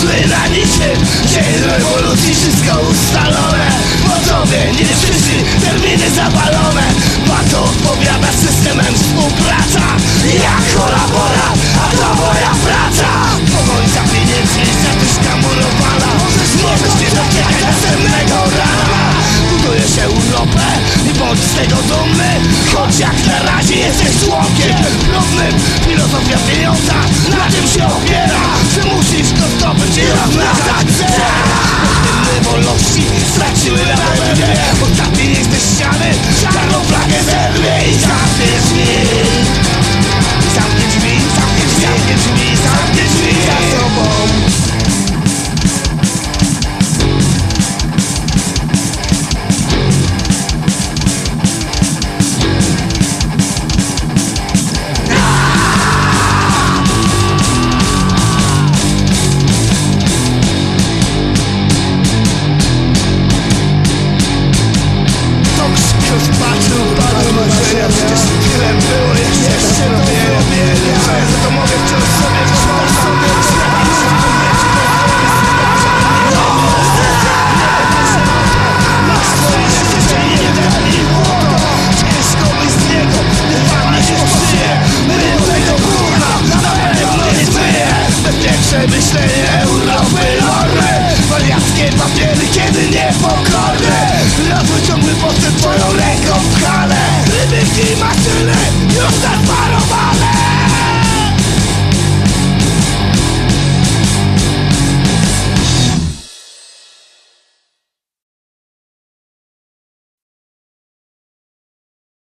Zły na niczym Dzień rewolucji wszystko ustalone. Po tobie nie wszyscy terminy zawalone Warto odpowiadać systemem współpraca. Jak kolaborat, a to moja praca. Pogoń za pieniędzmi, serduszka murowana. Możesz nie doczekać następnego rana. Buduje się Europę i bądź z tego dumny. Choć jak na razie jesteś członkiem równym Filozofia pieniądza na tym się opiera i rozmnażać Hymny wolności straciły na Ktoś patrzył, padł marzenia Przecież tyle było jeszcze się dowiele wiele Że to mogę wciąż sobie wciąż sobie Masz swoje życie i nie dali to Ciężko Imagine it, you stand by